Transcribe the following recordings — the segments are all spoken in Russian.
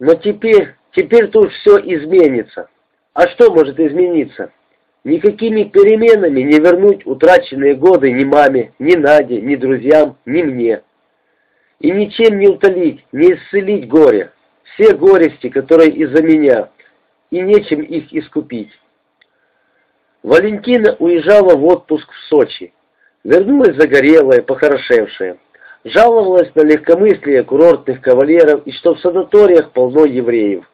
Но теперь, теперь тут все изменится. А что может измениться? Никакими переменами не вернуть утраченные годы ни маме, ни Наде, ни друзьям, ни мне. И ничем не утолить, не исцелить горе. Все горести, которые из-за меня, и нечем их искупить. Валентина уезжала в отпуск в Сочи. Вернулась загорелая, похорошевшая. Жаловалась на легкомыслие курортных кавалеров и что в санаториях полно евреев.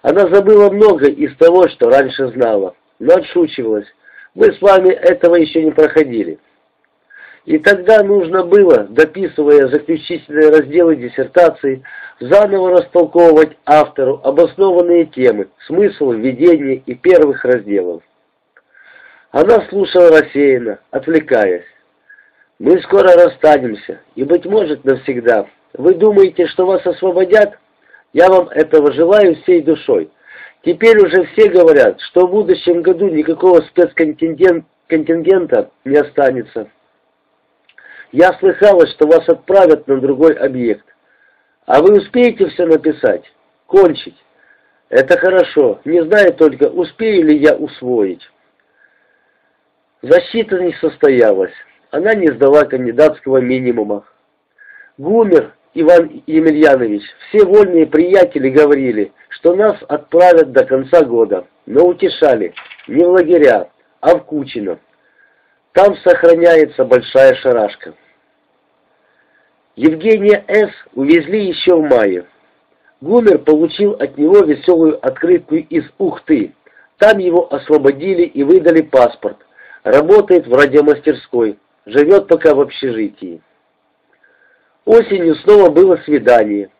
Она забыла много из того, что раньше знала, но отшучивалась. Мы с вами этого еще не проходили. И тогда нужно было, дописывая заключительные разделы диссертации, заново растолковывать автору обоснованные темы, смысл введения и первых разделов. Она слушала рассеянно, отвлекаясь. «Мы скоро расстанемся, и, быть может, навсегда. Вы думаете, что вас освободят? Я вам этого желаю всей душой. Теперь уже все говорят, что в будущем году никакого спецконтингента не останется. Я слыхала, что вас отправят на другой объект. А вы успеете все написать? Кончить? Это хорошо. Не знаю только, успею ли я усвоить». Защита не состоялась. Она не сдала кандидатского минимума. Гумер Иван Емельянович, все вольные приятели говорили, что нас отправят до конца года, но утешали не в лагеря, а в Кучино. Там сохраняется большая шарашка. Евгения С. увезли еще в мае. Гумер получил от него веселую открытку из Ухты. Там его освободили и выдали паспорт. Работает в радиомастерской, живет пока в общежитии. Осенью снова было свидание.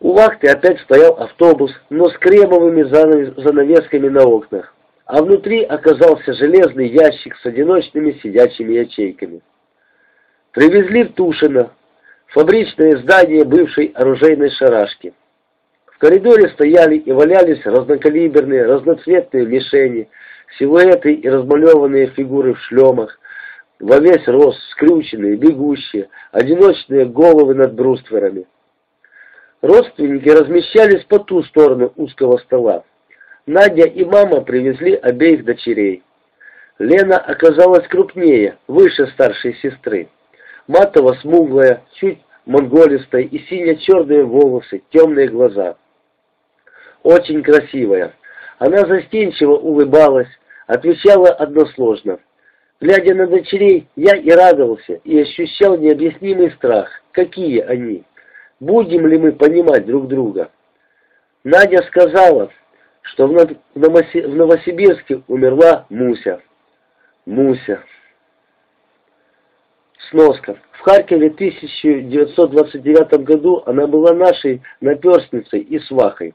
У вахты опять стоял автобус, но с кремовыми занавесками на окнах, а внутри оказался железный ящик с одиночными сидячими ячейками. Привезли в Тушино, фабричное здание бывшей оружейной шарашки. В коридоре стояли и валялись разнокалиберные, разноцветные мишени, силуэты и размалеванные фигуры в шлемах, во весь рост, скрюченные, бегущие, одиночные головы над брустверами. Родственники размещались по ту сторону узкого стола. Надя и мама привезли обеих дочерей. Лена оказалась крупнее, выше старшей сестры. Матово-смуглая, чуть монголистая и сине-черные волосы, темные глаза. Очень красивая. Она застенчиво улыбалась, отвечала односложно. Глядя на дочерей, я и радовался, и ощущал необъяснимый страх. Какие они? Будем ли мы понимать друг друга? Надя сказала, что в Новосибирске умерла Муся. Муся. Сноска. В Харькове в 1929 году она была нашей наперстницей и свахой.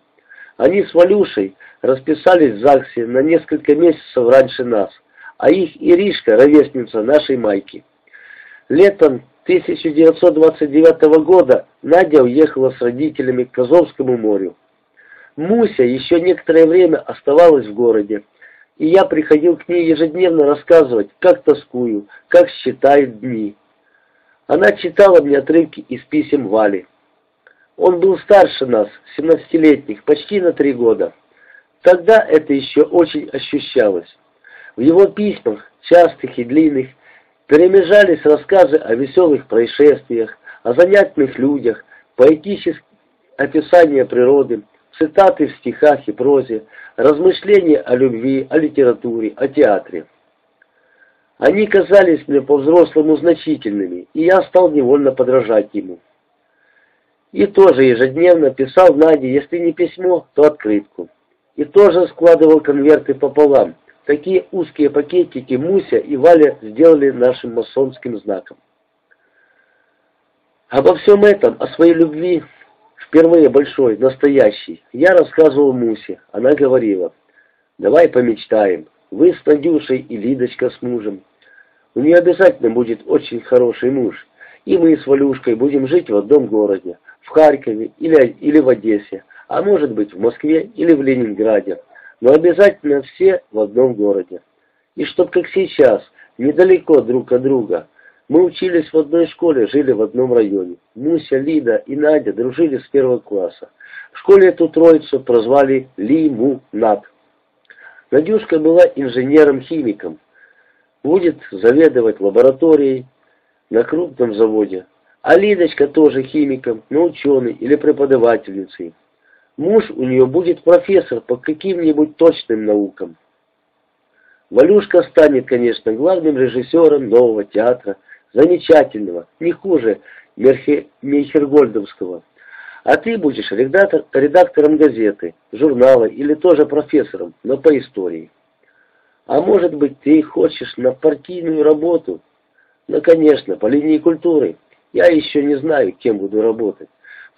Они с Валюшей расписались в ЗАГСе на несколько месяцев раньше нас, а их Иришка, ровесница нашей Майки. Летом 1929 года Надя уехала с родителями к Азовскому морю. Муся еще некоторое время оставалась в городе, и я приходил к ней ежедневно рассказывать, как тоскую, как считает дни. Она читала мне отрывки из писем Вали. Он был старше нас, 17-летних, почти на три года. Тогда это еще очень ощущалось. В его письмах, частых и длинных, перемежались рассказы о веселых происшествиях, о занятных людях, поэтические описания природы, цитаты в стихах и прозе, размышления о любви, о литературе, о театре. Они казались мне по-взрослому значительными, и я стал невольно подражать ему. И тоже ежедневно писал Наде, если не письмо, то открытку. И тоже складывал конверты пополам. Такие узкие пакетики Муся и Валя сделали нашим масонским знаком. Обо всем этом, о своей любви, впервые большой, настоящей, я рассказывал Мусе. Она говорила, давай помечтаем, вы с Надюшей и Лидочка с мужем. У нее обязательно будет очень хороший муж, и мы с Валюшкой будем жить в одном городе в Харькове или, или в Одессе, а может быть в Москве или в Ленинграде, но обязательно все в одном городе. И чтоб как сейчас, недалеко друг от друга. Мы учились в одной школе, жили в одном районе. Муся, Лида и Надя дружили с первого класса. В школе эту троицу прозвали Ли-Му-Нат. Надюшка была инженером-химиком. Будет заведовать лабораторией на крупном заводе. А Лидочка тоже химиком, но ученый или преподавательницей. Муж у нее будет профессор по каким-нибудь точным наукам. Валюшка станет, конечно, главным режиссером нового театра, замечательного, не хуже Мейхергольдовского. А ты будешь редактор, редактором газеты, журнала или тоже профессором, но по истории. А может быть, ты хочешь на партийную работу? Ну, конечно, по линии культуры. Я еще не знаю, кем буду работать.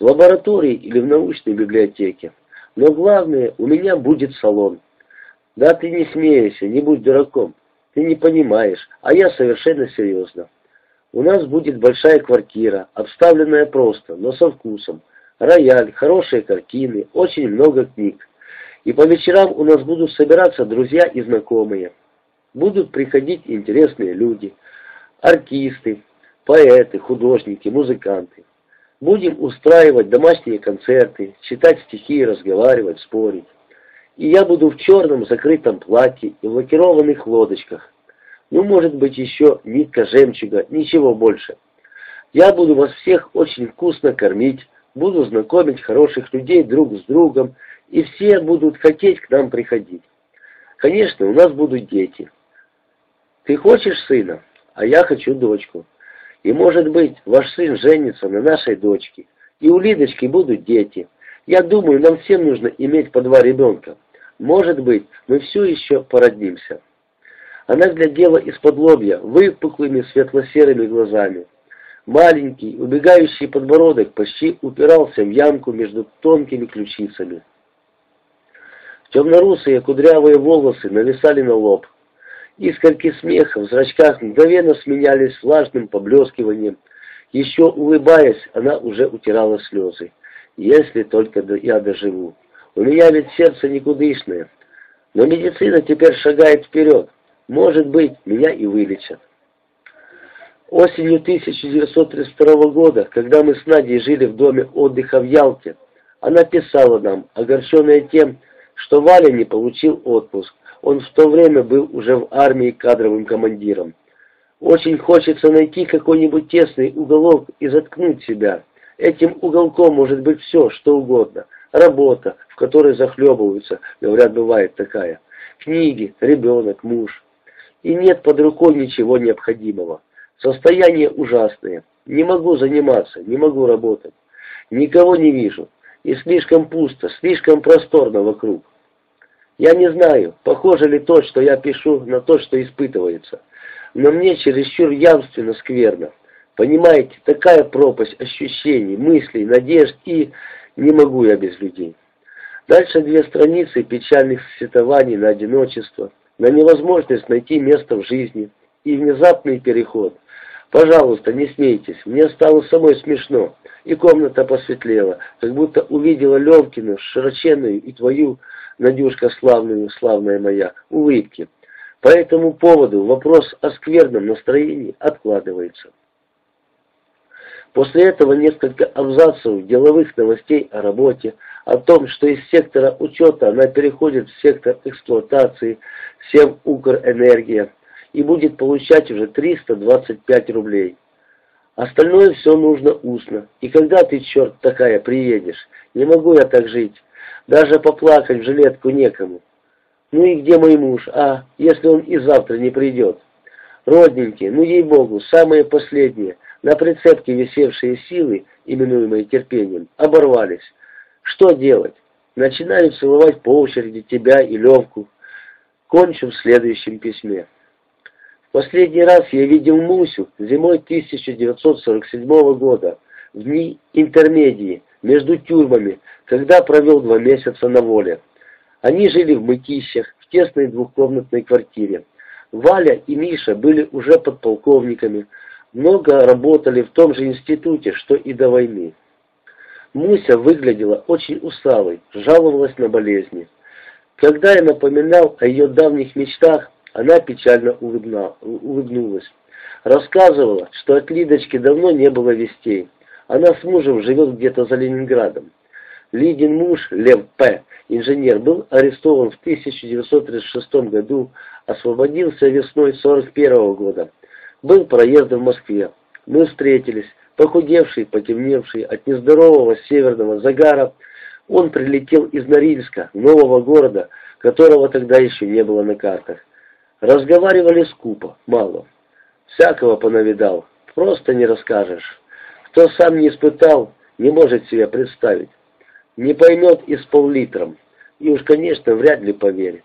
В лаборатории или в научной библиотеке. Но главное, у меня будет салон. Да ты не смейся, не будь дураком. Ты не понимаешь, а я совершенно серьезно. У нас будет большая квартира, обставленная просто, но со вкусом. Рояль, хорошие картины, очень много книг. И по вечерам у нас будут собираться друзья и знакомые. Будут приходить интересные люди, артисты, поэты, художники, музыканты. Будем устраивать домашние концерты, читать стихи разговаривать, спорить. И я буду в черном закрытом платье и в лакированных лодочках. Ну, может быть, еще нитка жемчуга, ничего больше. Я буду вас всех очень вкусно кормить, буду знакомить хороших людей друг с другом, и все будут хотеть к нам приходить. Конечно, у нас будут дети. Ты хочешь сына, а я хочу дочку. И, может быть, ваш сын женится на нашей дочке, и у Лидочки будут дети. Я думаю, нам всем нужно иметь по два ребенка. Может быть, мы все еще породнимся. Она глядела из-под лобья, выпуклыми светло-серыми глазами. Маленький, убегающий подбородок почти упирался в ямку между тонкими ключицами. Темно-русые кудрявые волосы нависали на лоб. Искорки смеха в зрачках мгновенно сменялись влажным поблескиванием. Еще улыбаясь, она уже утирала слезы. «Если только я доживу. У меня ведь сердце никудышное. Но медицина теперь шагает вперед. Может быть, меня и вылечат». Осенью 1932 года, когда мы с Надей жили в доме отдыха в Ялте, она писала нам, огорченная тем, что Валя не получил отпуск. Он в то время был уже в армии кадровым командиром. Очень хочется найти какой-нибудь тесный уголок и заткнуть себя. Этим уголком может быть все, что угодно. Работа, в которой захлебываются, говорят, бывает такая. Книги, ребенок, муж. И нет под рукой ничего необходимого. Состояние ужасное. Не могу заниматься, не могу работать. Никого не вижу. И слишком пусто, слишком просторно вокруг. Я не знаю, похоже ли то, что я пишу, на то, что испытывается. Но мне чересчур явственно скверно. Понимаете, такая пропасть ощущений, мыслей, надежд и... Не могу я без людей. Дальше две страницы печальных сетований на одиночество, на невозможность найти место в жизни и внезапный переход. Пожалуйста, не смейтесь, мне стало самой смешно, и комната посветлела, как будто увидела Левкину, широченную и твою Надюшка славная, славная моя, улыбки. По этому поводу вопрос о скверном настроении откладывается. После этого несколько абзацев деловых новостей о работе, о том, что из сектора учета она переходит в сектор эксплуатации, всем Укрэнергия, и будет получать уже 325 рублей. Остальное все нужно устно. И когда ты, черт такая, приедешь? Не могу я так жить. Даже поплакать в жилетку некому. Ну и где мой муж, а, если он и завтра не придет? Родненькие, ну ей-богу, самые последние, на прицепке висевшие силы, именуемые терпением, оборвались. Что делать? Начинаю целовать по очереди тебя и Левку. Кончу в следующем письме. Последний раз я видел Мусю зимой 1947 года, в дни интермедии, между тюрьмами, когда провел два месяца на воле. Они жили в Мытищах, в тесной двухкомнатной квартире. Валя и Миша были уже подполковниками, много работали в том же институте, что и до войны. Муся выглядела очень усталой, жаловалась на болезни. Когда я напоминал о ее давних мечтах, она печально улыбнулась. Рассказывала, что от Лидочки давно не было вестей. Она с мужем живет где-то за Ленинградом. Лидин муж, Лев П., инженер, был арестован в 1936 году, освободился весной 41 года. Был проездом в Москве. Мы встретились, похудевший, потемневший от нездорового северного загара. Он прилетел из Норильска, нового города, которого тогда еще не было на картах. Разговаривали скупо, мало. Всякого понавидал, просто не расскажешь. Кто сам не испытал, не может себе представить. Не поймет и с пол-литром. И уж, конечно, вряд ли поверит.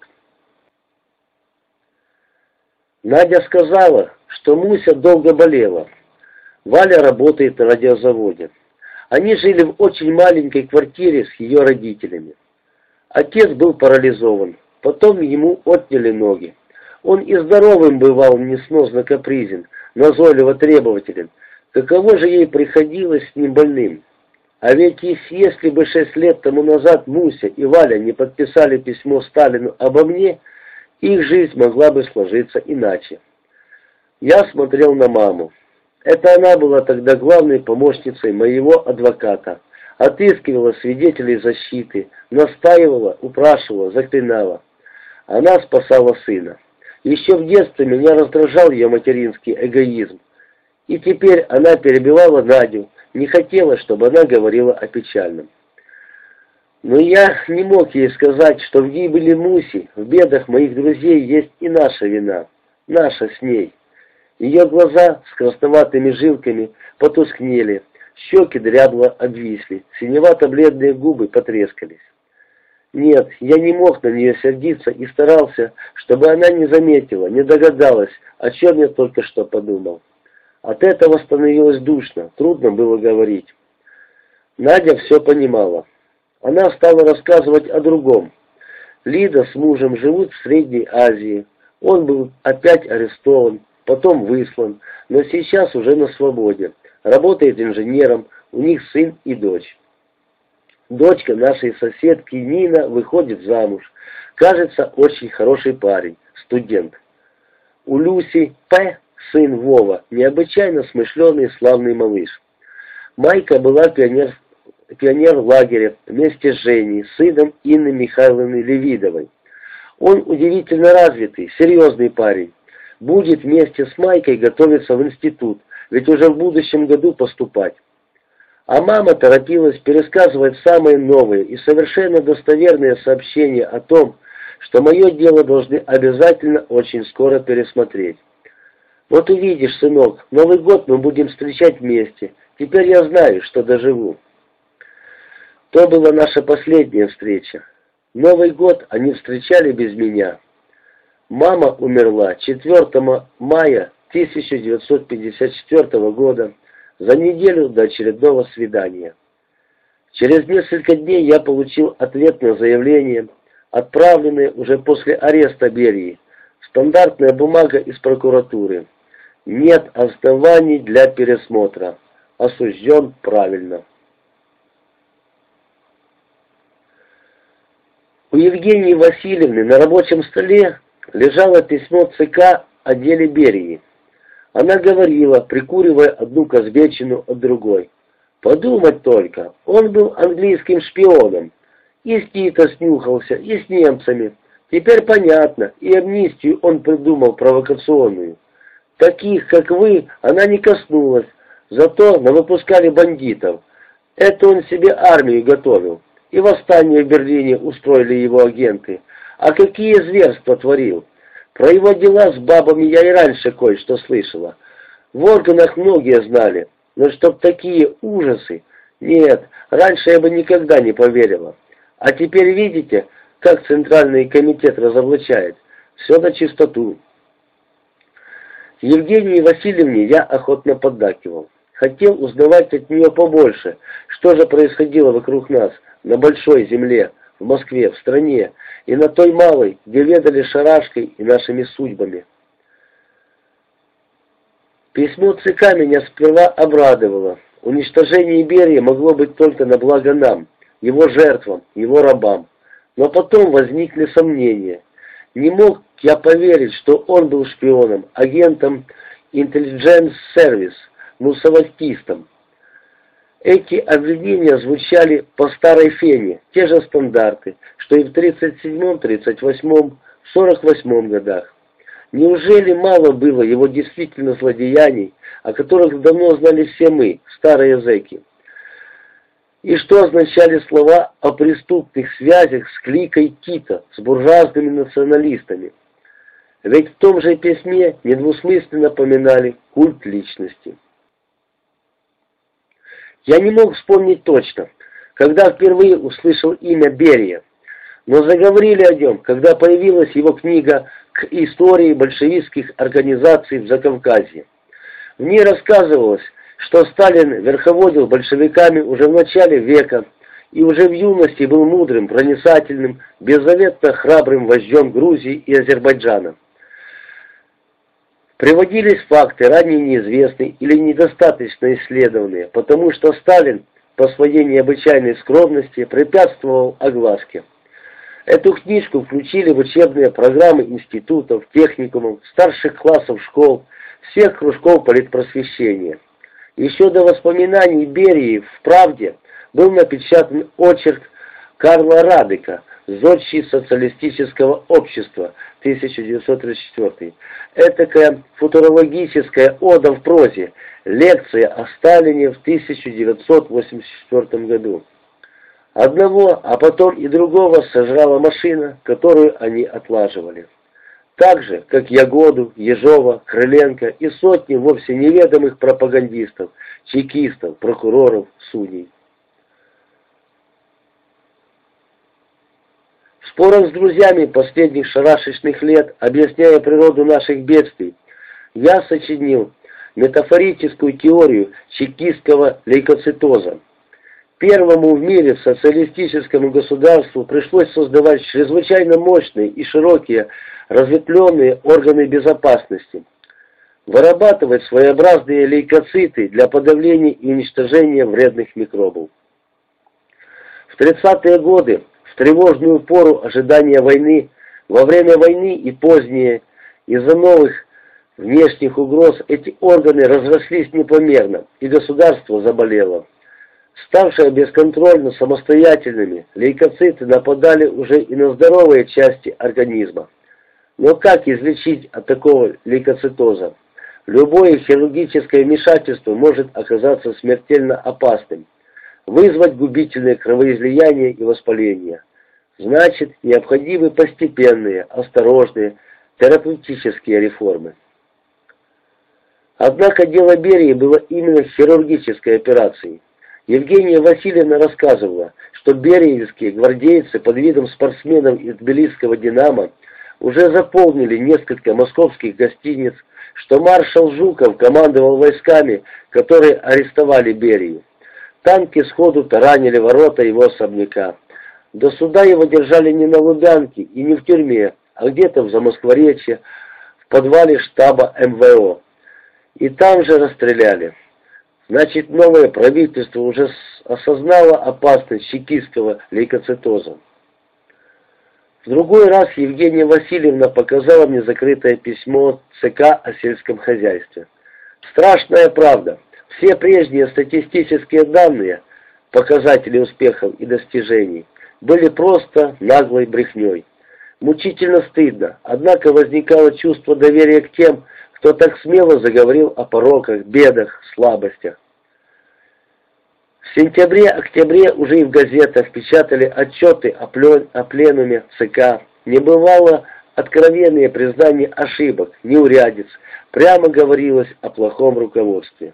Надя сказала, что Муся долго болела. Валя работает на радиозаводе. Они жили в очень маленькой квартире с ее родителями. Отец был парализован, потом ему отняли ноги. Он и здоровым бывал несносно капризен, назойливо требователен. Каково же ей приходилось с ним больным? А ведь если бы шесть лет тому назад Муся и Валя не подписали письмо Сталину обо мне, их жизнь могла бы сложиться иначе. Я смотрел на маму. Это она была тогда главной помощницей моего адвоката. Отыскивала свидетелей защиты, настаивала, упрашивала, заклинала. Она спасала сына. Еще в детстве меня раздражал ее материнский эгоизм. И теперь она перебивала Надю, не хотела, чтобы она говорила о печальном. Но я не мог ей сказать, что в гибели Муси, в бедах моих друзей есть и наша вина, наша с ней. Ее глаза с красноватыми жилками потускнели, щеки дрябло обвисли, синевато-бледные губы потрескались. Нет, я не мог на нее сердиться и старался, чтобы она не заметила, не догадалась, о чем я только что подумал. От этого становилось душно, трудно было говорить. Надя все понимала. Она стала рассказывать о другом. Лида с мужем живут в Средней Азии. Он был опять арестован, потом выслан, но сейчас уже на свободе. Работает инженером, у них сын и дочь. Дочка нашей соседки Нина выходит замуж. Кажется, очень хороший парень, студент. У Люси П сын Вова, необычайно смышленый и славный малыш. Майка была пионер, пионер в лагере вместе с Женей, сыном Инны Михайловны Левидовой. Он удивительно развитый, серьезный парень. Будет вместе с Майкой готовиться в институт, ведь уже в будущем году поступать. А мама торопилась пересказывать самые новые и совершенно достоверные сообщения о том, что мое дело должны обязательно очень скоро пересмотреть. Вот увидишь, сынок, Новый год мы будем встречать вместе. Теперь я знаю, что доживу. То была наша последняя встреча. Новый год они встречали без меня. Мама умерла 4 мая 1954 года, за неделю до очередного свидания. Через несколько дней я получил ответное заявление, отправленное уже после ареста Берии, стандартная бумага из прокуратуры. Нет оснований для пересмотра. Осужден правильно. У Евгении Васильевны на рабочем столе лежало письмо ЦК о деле Берии. Она говорила, прикуривая одну казбечину от другой. Подумать только, он был английским шпионом. И с Тита снюхался, и с немцами. Теперь понятно, и амнистию он придумал провокационную. Таких, как вы, она не коснулась, зато навыпускали бандитов. Это он себе армию готовил. И восстание в Берлине устроили его агенты. А какие зверства творил? Про его дела с бабами я и раньше кое-что слышала. В органах многие знали, но чтоб такие ужасы... Нет, раньше я бы никогда не поверила. А теперь видите, как Центральный комитет разоблачает. Все на чистоту. Евгении Васильевне я охотно поддакивал. Хотел узнавать от нее побольше, что же происходило вокруг нас, на большой земле, в Москве, в стране, и на той малой, где ведали шарашкой и нашими судьбами. Письмо ЦК меня сперва обрадовало. Уничтожение Берии могло быть только на благо нам, его жертвам, его рабам. Но потом возникли сомнения. Не мог я поверить, что он был шпионом, агентом Intelligence Service, мусаватистом. Эти обвинения звучали по старой фене, те же стандарты, что и в 37-м, 38-м, 48-м годах. Неужели мало было его действительно злодеяний, о которых давно знали все мы, старые зэки? И что означали слова о преступных связях с кликой Кита, с буржуазными националистами? Ведь в том же письме недвусмысленно поминали культ личности. Я не мог вспомнить точно, когда впервые услышал имя Берия, но заговорили о нем, когда появилась его книга «К истории большевистских организаций в Закавказье». В ней рассказывалось, что Сталин верховодил большевиками уже в начале века и уже в юности был мудрым, проницательным, беззаветно храбрым вождем Грузии и Азербайджана. Приводились факты, ранее неизвестные или недостаточно исследованные, потому что Сталин по своей необычайной скромности препятствовал огласке. Эту книжку включили в учебные программы институтов, техникумов, старших классов школ, всех кружков политпросвещения. Еще до воспоминаний Берии в «Правде» был напечатан очерк Карла Радыка «Зодчий социалистического общества» 1934. Этакая футурологическая ода в прозе, лекция о Сталине в 1984 году. Одного, а потом и другого сожрала машина, которую они отлаживали. Так же, как Ягоду, Ежова, Крыленко и сотни вовсе неведомых пропагандистов, чекистов, прокуроров, судей. Спорах с друзьями последних шарашечных лет, объясняя природу наших бедствий, я сочинил метафорическую теорию чекистского лейкоцитоза. Первому в мире социалистическому государству пришлось создавать чрезвычайно мощные и широкие разветвленные органы безопасности, вырабатывать своеобразные лейкоциты для подавления и уничтожения вредных микробов. В 30-е годы, в тревожную пору ожидания войны, во время войны и позднее, из-за новых внешних угроз эти органы разрослись непомерно, и государство заболело. Ставшие бесконтрольно самостоятельными, лейкоциты нападали уже и на здоровые части организма. Но как излечить от такого лейкоцитоза? Любое хирургическое вмешательство может оказаться смертельно опасным, вызвать губительное кровоизлияние и воспаление. Значит, необходимы постепенные, осторожные, терапевтические реформы. Однако дело Берии было именно хирургической операцией. Евгения Васильевна рассказывала, что бериевские гвардейцы под видом спортсменов из Тбилисского «Динамо» уже заполнили несколько московских гостиниц, что маршал Жуков командовал войсками, которые арестовали Берию. Танки сходу таранили ворота его особняка. До суда его держали не на Лубянке и не в тюрьме, а где-то в Замоскворечье, в подвале штаба МВО. И там же расстреляли. Значит, новое правительство уже осознало опасность чекистского лейкоцитоза. В другой раз Евгения Васильевна показала мне закрытое письмо ЦК о сельском хозяйстве. Страшная правда. Все прежние статистические данные, показатели успехов и достижений, были просто наглой брехней. Мучительно стыдно, однако возникало чувство доверия к тем, кто так смело заговорил о пороках, бедах, слабостях. В сентябре-октябре уже и в газетах печатали отчеты о, плен, о пленуме ЦК. Не бывало откровенные признания ошибок, неурядиц. Прямо говорилось о плохом руководстве.